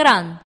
Gran.